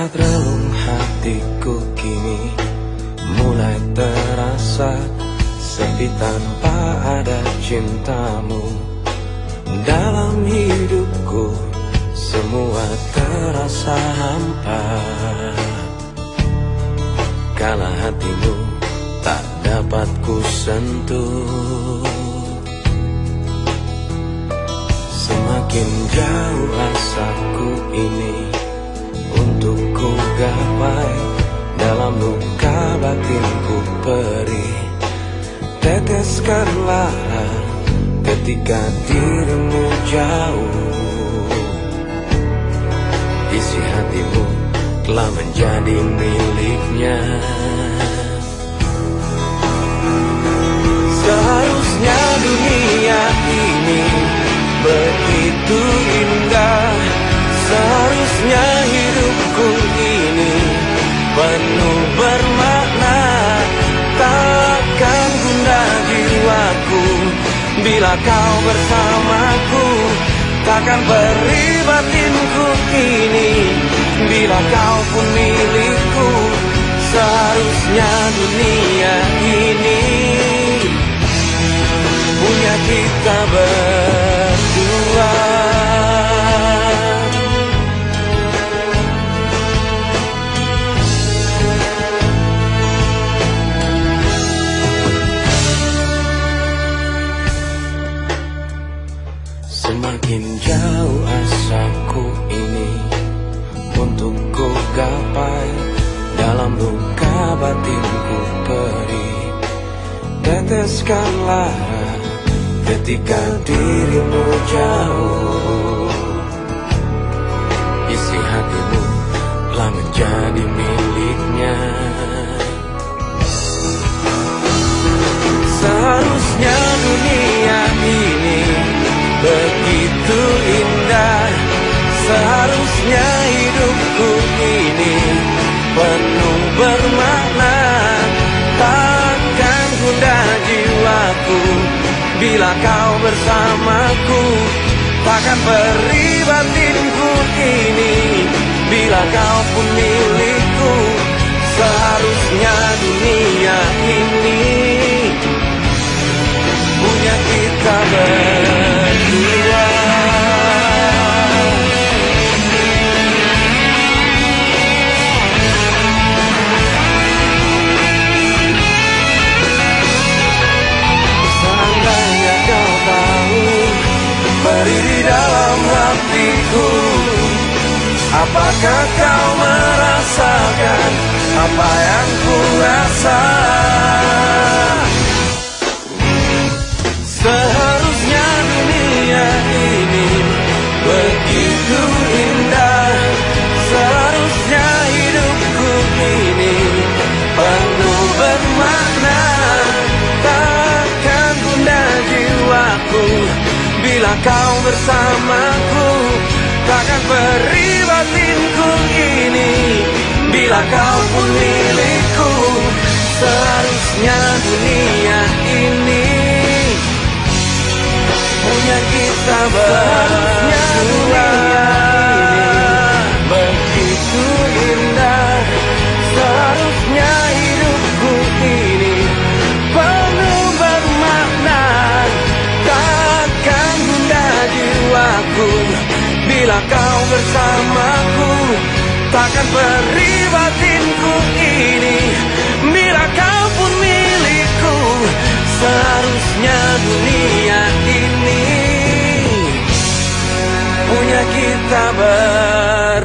Relung hatiku kini mulai terasa sepi tanpa ada cintamu. Dalam hidupku semua terasa hampa. Kala hatimu tak dapat ku sentuh. Semakin jauh rasaku ini gapai Dalam luka batinku perih. Teteskanlah ketika dirimu jauh. Isi hatimu telah menjadi miliknya bila kau bersamaku Takkan beri batinku ini bila kau pun milikku Seharusnya dunia ini. Punya kita berdua Semakin jauh asaku ini Untuk ku gapai Dalam luka batinku perih. Teteskanlah ketika dirimu jauh. Isi hatimu telah menjadi miliknya bersamaku. Takkan beri batinku ini bila kau pun milikku Seharusnya dunia Apakah kau merasakan Apa yang ku rasa Seharusnya dunia ini begitu indah. Seharusnya hidupku ini penuh bermakna. Takkan gundah jiwaku bila kau bersamaku beri batinku ini bila kau pun milikku Seharusnya dunia ini punya kita berdua. Begitu indah seharusnya hidupku ini penuh bermakna. Takkan gundah jiwaku bila kau bersamaku. Takkan beri batinku ini. Bila kau pun milikku seharusnya dunia ini punya kita ber